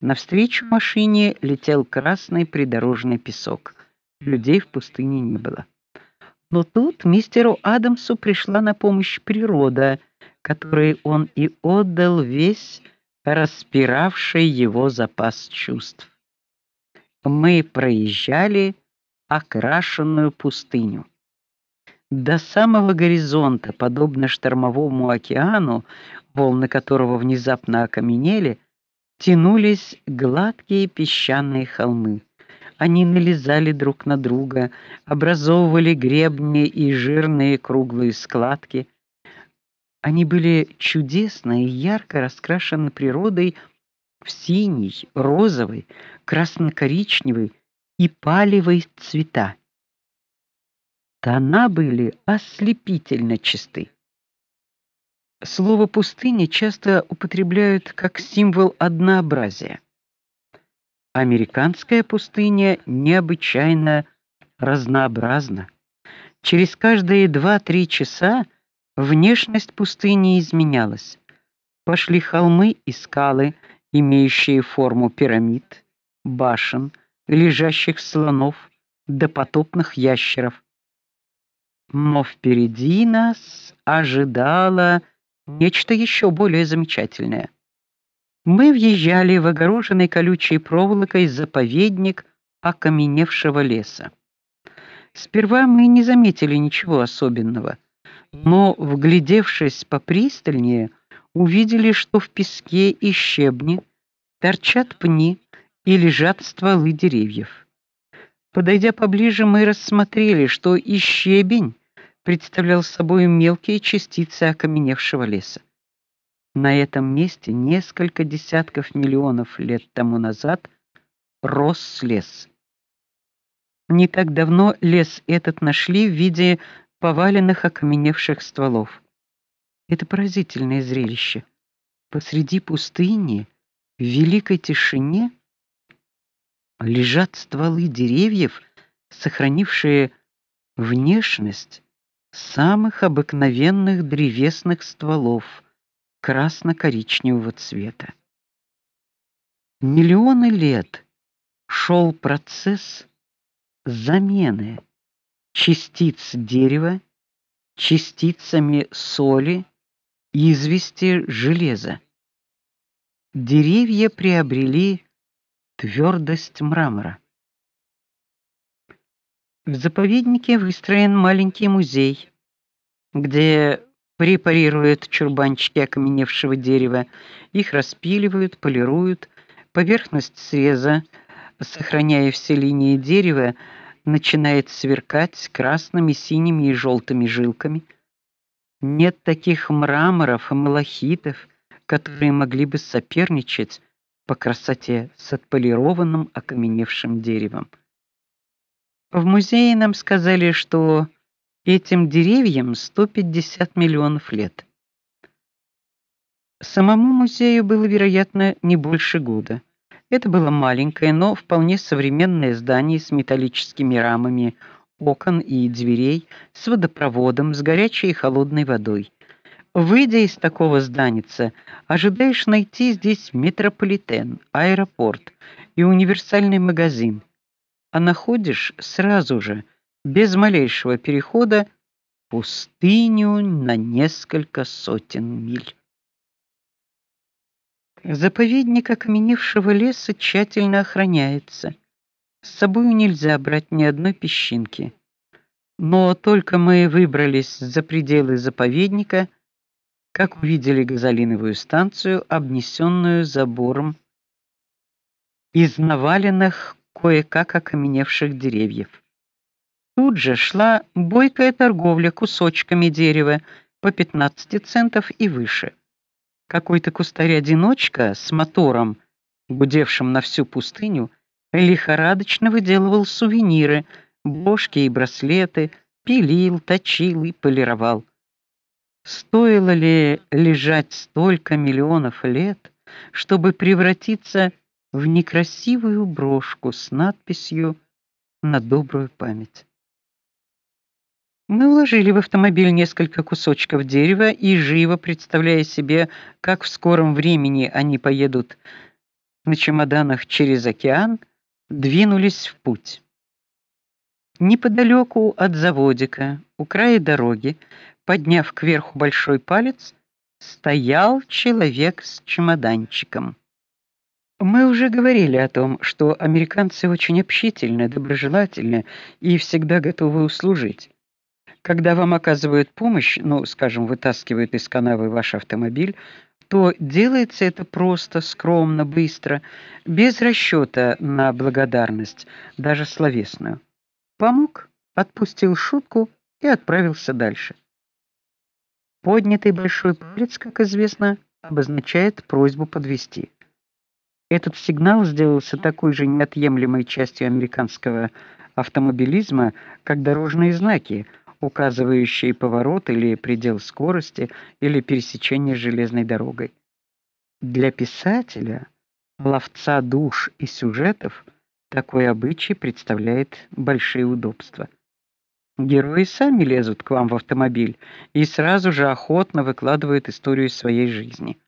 Навстречу машине летел красный придорожный песок. Людей в пустыне не было. Но тут мистеру Адамсу пришла на помощь природа, которой он и отдал весь распиравший его запас чувств. Мы проезжали окрашенную пустыню. До самого горизонта, подобно штормовому океану, волны которого внезапно окаменели, тянулись гладкие песчаные холмы. Они налезали друг на друга, образовывали гребни и жирные круглые складки. Они были чудесно и ярко раскрашены природой в синий, розовый, красно-коричневый и палевый цвета. Тона были ослепительно чисты. Слово пустыня часто употребляют как символ однообразия. Американская пустыня необычайно разнообразна. Через каждые 2-3 часа внешность пустыни изменялась. Пошли холмы и скалы, имеющие форму пирамид, башен, лежащих слонов, допотопных ящеров. Но впереди нас ожидало нечто еще более замечательное. Мы въезжали в огороженный колючей проволокой заповедник окаменевшего леса. Сперва мы не заметили ничего особенного, но вглядевшись попристальнее, увидели, что в песке и щебне торчат пни и лежат стволы деревьев. Подойдя поближе, мы рассмотрели, что и щебень представлял собой мелкие частицы окаменевшего леса. На этом месте несколько десятков миллионов лет тому назад рос лес. Не так давно лес этот нашли в виде поваленных окаменевших стволов. Это поразительное зрелище. Посреди пустыни, в великой тишине, лежат стволы деревьев, сохранившие внешность самых обыкновенных древесных стволов красно-коричневого цвета. Миллионы лет шел процесс замены частиц дерева частицами соли, извести, железа. Деревья приобрели твердость мрамора. В заповеднике выстроен маленький музей, где препарируют чурбанчики окаменевшего дерева, их распиливают, полируют, поверхность среза, сохраняя все линии дерева, начинает сверкать красными, синими и желтыми жилками. Нет таких мраморов и малахитов, которые могли бы соперничать по красоте с отполированным окаменевшим деревом. В музее нам сказали, что этим деревьям 150 миллионов лет. Самому музею было, вероятно, не больше года. Это было маленькое, но вполне современное здание с металлическими рамами окон и дверей, с водопроводом, с горячей и холодной водой. Выйдя из такого зданица, ожидаешь найти здесь метрополитен, аэропорт и универсальный магазин. А находишь сразу же, без малейшего перехода, пустыню на несколько сотен миль. Заповедник окаменевшего леса тщательно охраняется. С собой нельзя брать ни одной песчинки. Но только мы выбрались за пределы заповедника, как увидели газолиновую станцию, обнесенную забором из наваленных кое-как окаменевших деревьев. Тут же шла бойкая торговля кусочками дерева по 15 центов и выше. Какой-то кустарь-одиночка с мотором, гудевшим на всю пустыню, лихорадочно выделывал сувениры, брошки и браслеты, пилил, точил и полировал. Стоило ли лежать столько миллионов лет, чтобы превратиться в некрасивую брошку с надписью на добрую память? Мы уложили в автомобиль несколько кусочков дерева и живо представляя себе, как в скором времени они поедут на чемоданах через океан, двинулись в путь. Неподалеку от заводика, у края дороги, подняв кверху большой палец, стоял человек с чемоданчиком. Мы уже говорили о том, что американцы очень общительны, доброжелательны и всегда готовы услужить. Когда вам оказывают помощь, ну, скажем, вытаскивают из канавы ваш автомобиль, то делается это просто, скромно, быстро, без расчёта на благодарность, даже словесную. Помог, отпустил шутку и отправился дальше. Поднятый большой палец, как известно, обозначает просьбу подвести. Этот сигнал сделался такой же неотъемлемой частью американского автомобилизма, как дорожные знаки, указывающие поворот или предел скорости или пересечение железной дорогой. Для писателя, ловца душ и сюжетов, такой обычай представляет большие удобства. Герои сами лезут к вам в автомобиль и сразу же охотно выкладывают историю своей жизни.